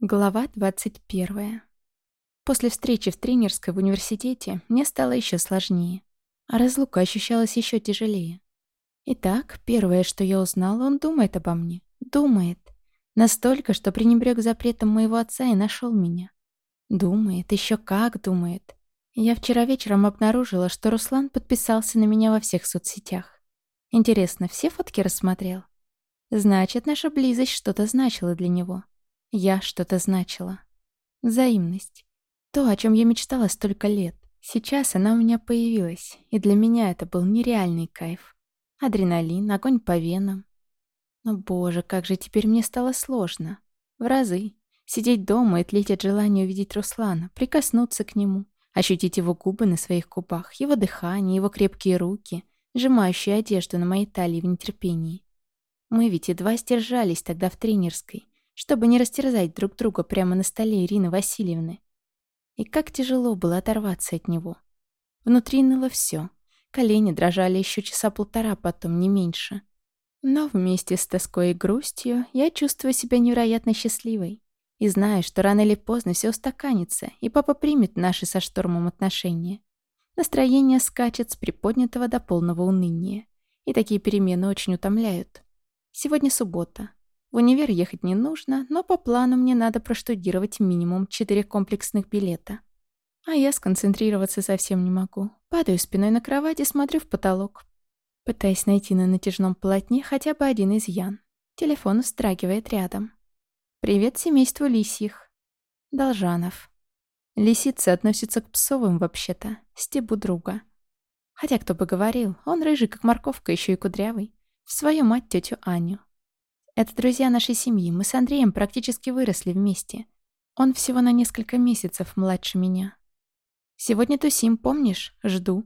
Глава 21. После встречи в тренерской в университете мне стало еще сложнее, а разлука ощущалась еще тяжелее. Итак, первое, что я узнала, он думает обо мне. Думает. Настолько, что пренебрег запретом моего отца и нашел меня. Думает, еще как думает. Я вчера вечером обнаружила, что Руслан подписался на меня во всех соцсетях. Интересно, все фотки рассмотрел? Значит, наша близость что-то значила для него. Я что-то значила. Взаимность. То, о чем я мечтала столько лет. Сейчас она у меня появилась, и для меня это был нереальный кайф. Адреналин, огонь по венам. Но, боже, как же теперь мне стало сложно. В разы. Сидеть дома и тлеть от желания увидеть Руслана, прикоснуться к нему, ощутить его губы на своих губах, его дыхание, его крепкие руки, сжимающие одежду на моей талии в нетерпении. Мы ведь едва сдержались тогда в тренерской, чтобы не растерзать друг друга прямо на столе Ирины Васильевны. И как тяжело было оторваться от него. Внутри ныло все. Колени дрожали еще часа полтора, потом не меньше. Но вместе с тоской и грустью я чувствую себя невероятно счастливой. И знаю, что рано или поздно все устаканится, и папа примет наши со штормом отношения. Настроение скачет с приподнятого до полного уныния. И такие перемены очень утомляют. Сегодня суббота. В универ ехать не нужно, но по плану мне надо проштудировать минимум четыре комплексных билета. А я сконцентрироваться совсем не могу. Падаю спиной на кровать и смотрю в потолок, пытаясь найти на натяжном полотне хотя бы один изъян. Телефон встрагивает рядом. «Привет семейству лисьих». Должанов. Лисицы относятся к псовым вообще-то, стебу друга. Хотя кто бы говорил, он рыжий, как морковка, еще и кудрявый. В свою мать тетю Аню. Это друзья нашей семьи. Мы с Андреем практически выросли вместе. Он всего на несколько месяцев младше меня. Сегодня тусим, помнишь? Жду.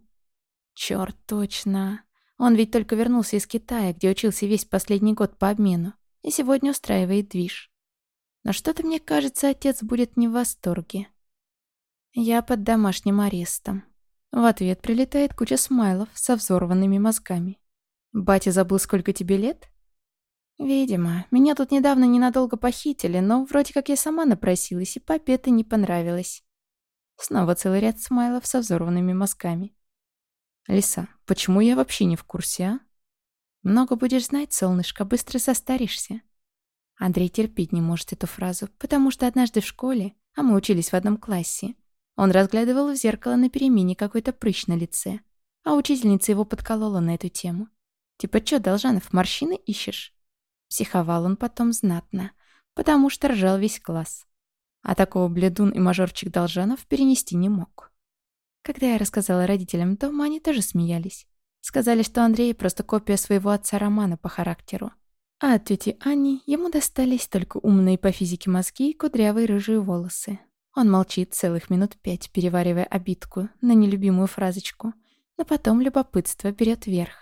Черт, точно. Он ведь только вернулся из Китая, где учился весь последний год по обмену. И сегодня устраивает движ. Но что-то мне кажется, отец будет не в восторге. Я под домашним арестом. В ответ прилетает куча смайлов со взорванными мозгами. «Батя забыл, сколько тебе лет?» Видимо, меня тут недавно ненадолго похитили, но вроде как я сама напросилась, и папе это не понравилось. Снова целый ряд смайлов со взорванными мозгами. «Лиса, почему я вообще не в курсе, а?» «Много будешь знать, солнышко, быстро состаришься». Андрей терпеть не может эту фразу, потому что однажды в школе, а мы учились в одном классе, он разглядывал в зеркало на перемене какой-то прыщ на лице, а учительница его подколола на эту тему. «Типа чё, Должанов, морщины ищешь?» Психовал он потом знатно, потому что ржал весь класс. А такого бледун и мажорчик Должанов перенести не мог. Когда я рассказала родителям дома, они тоже смеялись. Сказали, что Андрей просто копия своего отца Романа по характеру. А от тети Ани ему достались только умные по физике мозги и кудрявые рыжие волосы. Он молчит целых минут пять, переваривая обидку на нелюбимую фразочку, но потом любопытство берет верх.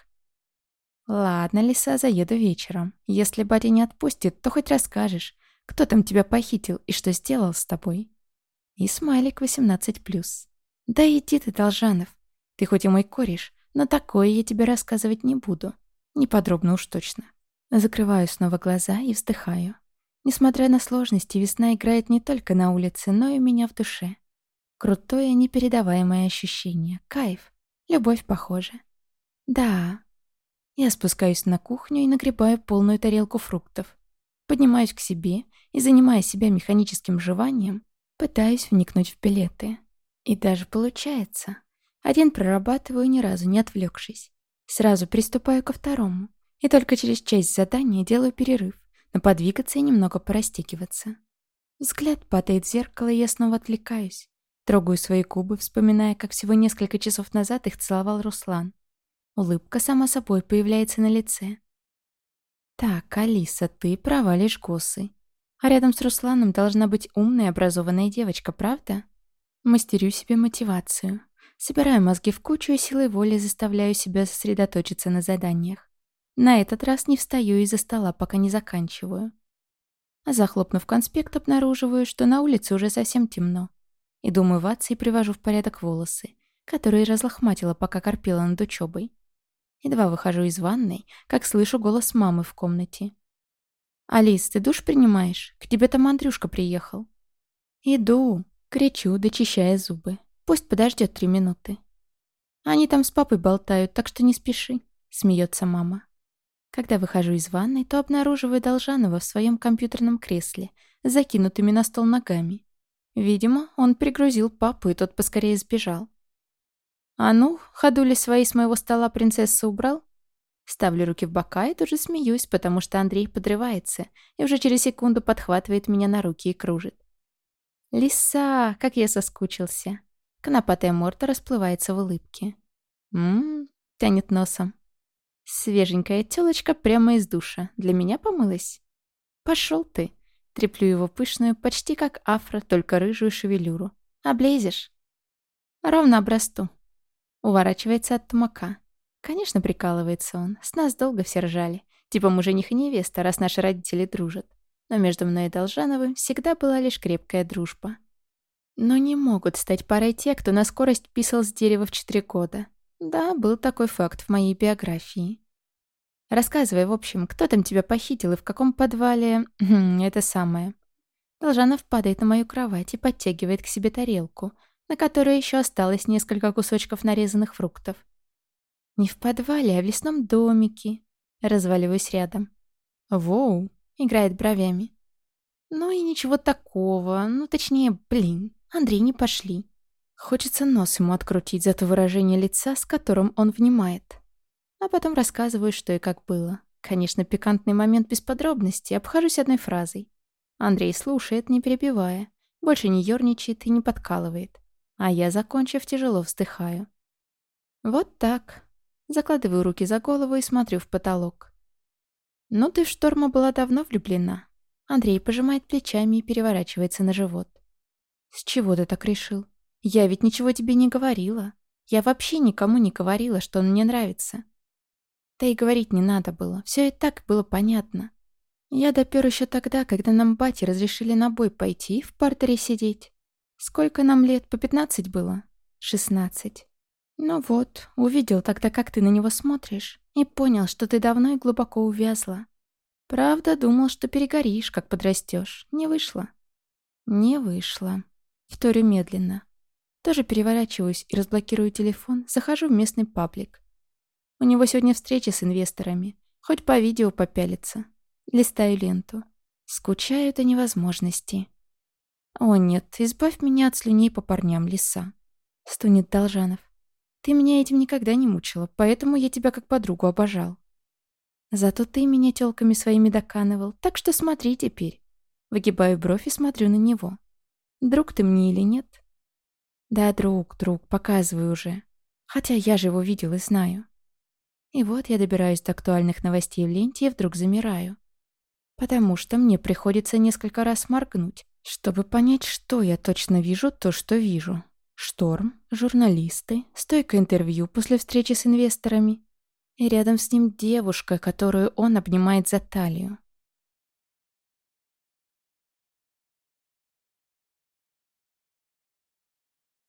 «Ладно, лиса, заеду вечером. Если батя не отпустит, то хоть расскажешь, кто там тебя похитил и что сделал с тобой». И смайлик 18+. «Да иди ты, Должанов. Ты хоть и мой кореш, но такое я тебе рассказывать не буду. Не подробно уж точно». Закрываю снова глаза и вздыхаю. Несмотря на сложности, весна играет не только на улице, но и у меня в душе. Крутое, непередаваемое ощущение. Кайф. Любовь, похоже. Да, я спускаюсь на кухню и нагребаю полную тарелку фруктов. Поднимаюсь к себе и, занимая себя механическим жеванием, пытаюсь вникнуть в билеты. И даже получается. Один прорабатываю, ни разу не отвлекшись. Сразу приступаю ко второму. И только через часть задания делаю перерыв, но подвигаться и немного порастекиваться. Взгляд падает в зеркало, и я снова отвлекаюсь. Трогаю свои губы, вспоминая, как всего несколько часов назад их целовал Руслан. Улыбка сама собой появляется на лице. Так, Алиса, ты провалишь косы. А рядом с Русланом должна быть умная, образованная девочка, правда? Мастерю себе мотивацию. Собираю мозги в кучу и силой воли заставляю себя сосредоточиться на заданиях. На этот раз не встаю из-за стола, пока не заканчиваю. Захлопнув конспект, обнаруживаю, что на улице уже совсем темно. Иду умываться и привожу в порядок волосы, которые разлохматила, пока корпела над учебой. Едва выхожу из ванной, как слышу голос мамы в комнате. «Алис, ты душ принимаешь? К тебе там Андрюшка приехал». «Иду», — кричу, дочищая зубы. «Пусть подождет три минуты». «Они там с папой болтают, так что не спеши», — смеется мама. Когда выхожу из ванной, то обнаруживаю Должанова в своем компьютерном кресле, закинутыми на стол ногами. Видимо, он пригрузил папу, и тот поскорее сбежал. «А ну, ходули свои с моего стола принцесса убрал?» Ставлю руки в бока и тоже смеюсь, потому что Андрей подрывается и уже через секунду подхватывает меня на руки и кружит. «Лиса, как я соскучился!» Конопатая морда расплывается в улыбке. «Ммм», — тянет носом. Свеженькая тёлочка прямо из душа. Для меня помылась. Пошел ты. Треплю его пышную, почти как афро, только рыжую шевелюру. Облезешь? Ровно обрасту. Уворачивается от тумака. Конечно, прикалывается он. С нас долго все ржали. Типа мы жених и невеста, раз наши родители дружат. Но между мной и Должановым всегда была лишь крепкая дружба. Но не могут стать парой те, кто на скорость писал с дерева в четыре года. Да, был такой факт в моей биографии. Рассказывай, в общем, кто там тебя похитил и в каком подвале... Хм, это самое. Должанов падает на мою кровать и подтягивает к себе тарелку, на которой еще осталось несколько кусочков нарезанных фруктов. Не в подвале, а в лесном домике. Разваливаюсь рядом. «Воу!» — играет бровями. «Ну и ничего такого. Ну, точнее, блин, Андрей, не пошли. Хочется нос ему открутить за то выражение лица, с которым он внимает. А потом рассказываю, что и как было. Конечно, пикантный момент без подробностей, обхожусь одной фразой. Андрей слушает, не перебивая, больше не ерничает и не подкалывает. А я, закончив, тяжело вздыхаю. Вот так. Закладываю руки за голову и смотрю в потолок. «Ну ты в Шторма была давно влюблена?» Андрей пожимает плечами и переворачивается на живот. «С чего ты так решил?» Я ведь ничего тебе не говорила. Я вообще никому не говорила, что он мне нравится. Да и говорить не надо было. Все и так было понятно. Я допер еще тогда, когда нам бати разрешили на бой пойти в партере сидеть. Сколько нам лет? По пятнадцать было? Шестнадцать. Ну вот, увидел тогда, как ты на него смотришь, и понял, что ты давно и глубоко увязла. Правда, думал, что перегоришь, как подрастешь. Не вышло. Не вышло. Вторю медленно. Тоже переворачиваюсь и разблокирую телефон, захожу в местный паблик. У него сегодня встреча с инвесторами. Хоть по видео попялиться. Листаю ленту. Скучаю до невозможности. «О нет, избавь меня от слюней по парням, лиса», — стунет Должанов. «Ты меня этим никогда не мучила, поэтому я тебя как подругу обожал. Зато ты меня тёлками своими доканывал, так что смотри теперь». Выгибаю бровь и смотрю на него. «Друг ты мне или нет?» Да, друг, друг, показывай уже. Хотя я же его видел и знаю. И вот я добираюсь до актуальных новостей в ленте и вдруг замираю. Потому что мне приходится несколько раз моргнуть, чтобы понять, что я точно вижу, то, что вижу. Шторм, журналисты, стойка интервью после встречи с инвесторами. И рядом с ним девушка, которую он обнимает за талию.